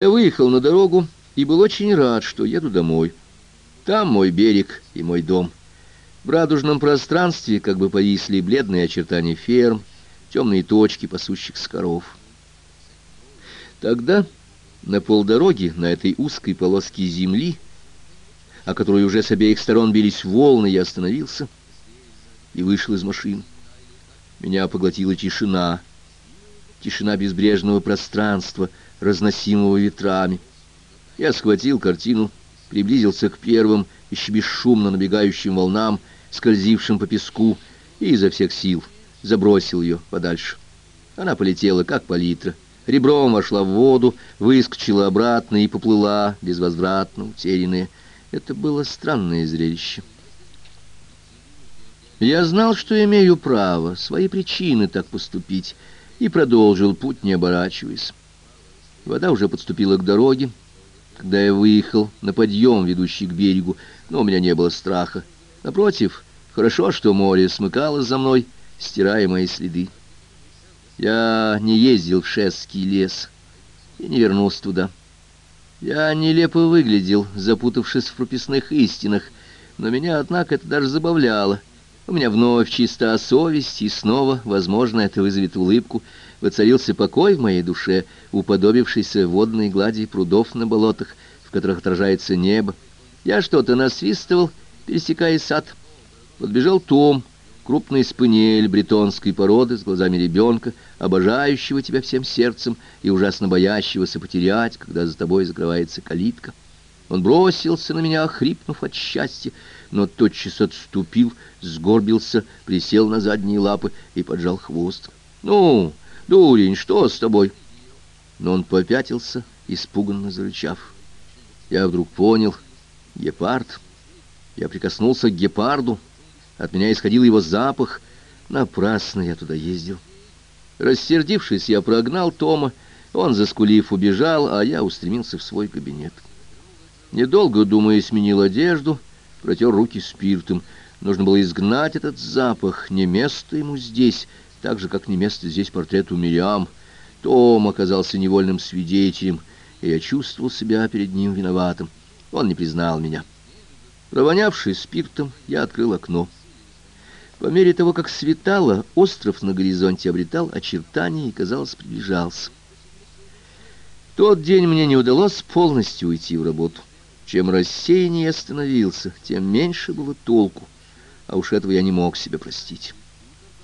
Я выехал на дорогу и был очень рад, что еду домой. Там мой берег и мой дом. В радужном пространстве как бы повисли бледные очертания ферм, темные точки пасущих скоров. Тогда на полдороги, на этой узкой полоске земли, о которой уже с обеих сторон бились волны, я остановился и вышел из машины. Меня поглотила тишина, тишина безбрежного пространства — разносимого ветрами. Я схватил картину, приблизился к первым, еще бесшумно набегающим волнам, скользившим по песку, и изо всех сил забросил ее подальше. Она полетела, как палитра, ребром вошла в воду, выскочила обратно и поплыла, безвозвратно утерянная. Это было странное зрелище. Я знал, что имею право, свои причины так поступить, и продолжил путь, не оборачиваясь. Вода уже подступила к дороге, когда я выехал на подъем, ведущий к берегу, но у меня не было страха. Напротив, хорошо, что море смыкалось за мной, стирая мои следы. Я не ездил в Шесский лес и не вернулся туда. Я нелепо выглядел, запутавшись в прописных истинах, но меня, однако, это даже забавляло. У меня вновь чиста совесть, и снова, возможно, это вызовет улыбку — воцарился покой в моей душе, уподобившийся водной глади прудов на болотах, в которых отражается небо. Я что-то насвистывал, пересекая сад. Подбежал Том, крупный спаниель бретонской породы с глазами ребенка, обожающего тебя всем сердцем и ужасно боящегося потерять, когда за тобой закрывается калитка. Он бросился на меня, хрипнув от счастья, но тотчас отступил, сгорбился, присел на задние лапы и поджал хвост. «Ну, «Дурень, что с тобой?» Но он попятился, испуганно зарычав. Я вдруг понял. Гепард. Я прикоснулся к гепарду. От меня исходил его запах. Напрасно я туда ездил. Рассердившись, я прогнал Тома. Он, заскулив, убежал, а я устремился в свой кабинет. Недолго, думая, сменил одежду, протер руки спиртом. Нужно было изгнать этот запах, не место ему здесь, так же, как не место здесь портрету Мириам. Том оказался невольным свидетелем, и я чувствовал себя перед ним виноватым. Он не признал меня. Провонявшись спиртом, я открыл окно. По мере того, как светало, остров на горизонте обретал очертания и, казалось, приближался. Тот день мне не удалось полностью уйти в работу. Чем рассеяннее остановился, тем меньше было толку, а уж этого я не мог себе простить.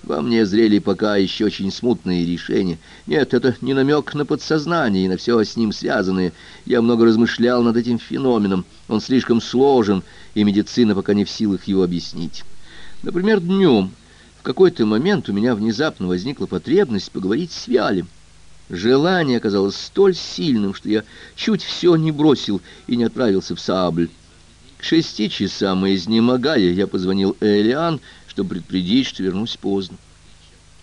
Во мне зрели пока еще очень смутные решения. Нет, это не намек на подсознание и на все с ним связанное. Я много размышлял над этим феноменом. Он слишком сложен, и медицина пока не в силах его объяснить. Например, днем в какой-то момент у меня внезапно возникла потребность поговорить с Вялем. Желание оказалось столь сильным, что я чуть все не бросил и не отправился в Сабль. К шести часам, изнемогая, я позвонил Элиан, чтобы предупредить, что вернусь поздно.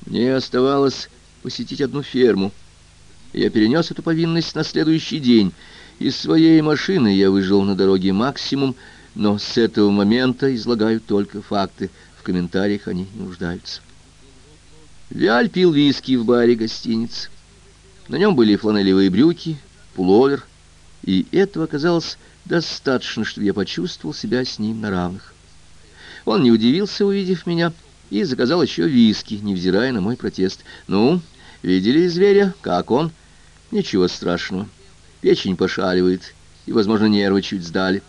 Мне оставалось посетить одну ферму. Я перенес эту повинность на следующий день. Из своей машины я выжил на дороге максимум, но с этого момента излагаю только факты. В комментариях они не нуждаются. Виаль пил виски в баре гостиницы. На нем были фланелевые брюки, пуловер, и этого оказалось достаточно, чтобы я почувствовал себя с ним на равных. Он не удивился, увидев меня, и заказал еще виски, невзирая на мой протест. «Ну, видели зверя? Как он?» «Ничего страшного. Печень пошаливает, и, возможно, нервы чуть сдали».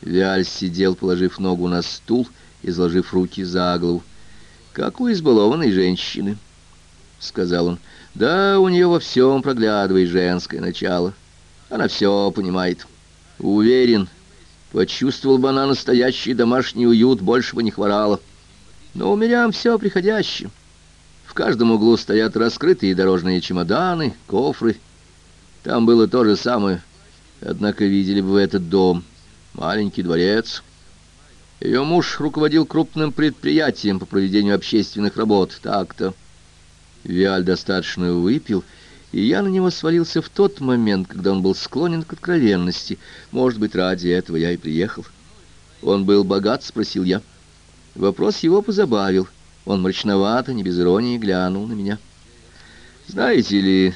Виаль сидел, положив ногу на стул, изложив руки за голову. «Как у избалованной женщины», — сказал он. «Да, у нее во всем проглядывает женское начало. Она все понимает. Уверен, Почувствовал бы она настоящий домашний уют, больше бы не хворала. Но у меня все приходящее. В каждом углу стоят раскрытые дорожные чемоданы, кофры. Там было то же самое. Однако видели бы этот дом. Маленький дворец. Ее муж руководил крупным предприятием по проведению общественных работ. Так-то. Виаль достаточно выпил и я на него свалился в тот момент, когда он был склонен к откровенности. Может быть, ради этого я и приехал. «Он был богат?» — спросил я. Вопрос его позабавил. Он мрачновато, не без иронии, глянул на меня. «Знаете ли,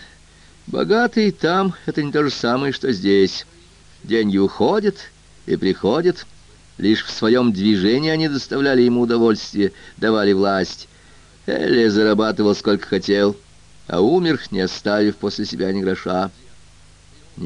Богатый там — это не то же самое, что здесь. Деньги уходят и приходят. Лишь в своем движении они доставляли ему удовольствие, давали власть. Элли зарабатывал сколько хотел, а умер, не оставив после себя ни гроша.